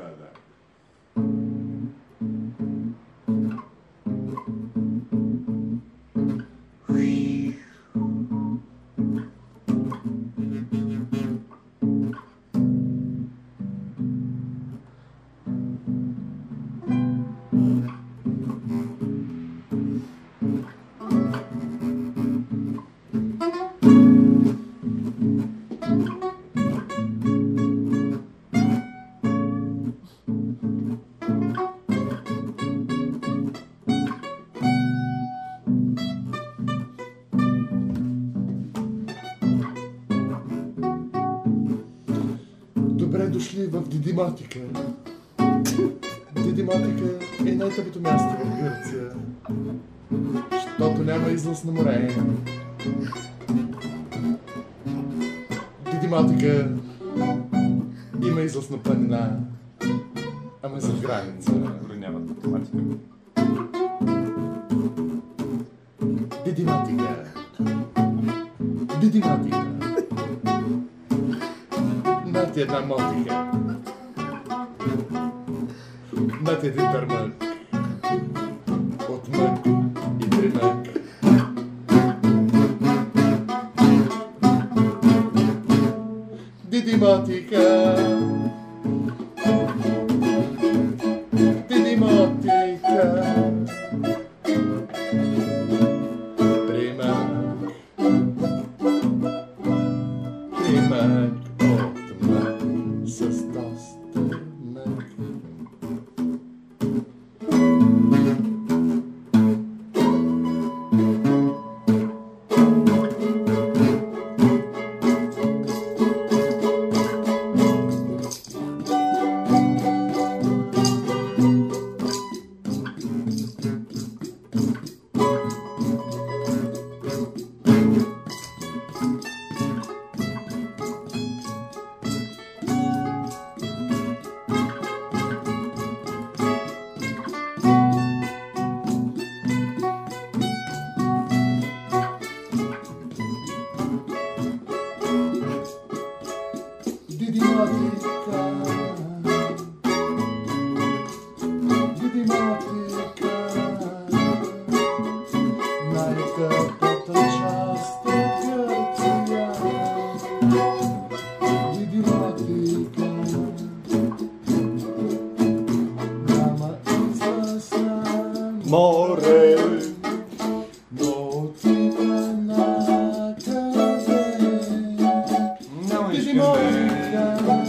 ください。Дошли в Дидиматика. Дидиматика е най-тъпото място в Гърция. Защото няма излъз на море. Дидиматика има излъз на планина. Ама за граница. Дори нямат математика. Дидиматика. Дидиматика. andate ad armonica. Andate ad intermal. Otman, intermal. Didimatica. Didimatica. Prima. Prima. more no ti tornata no,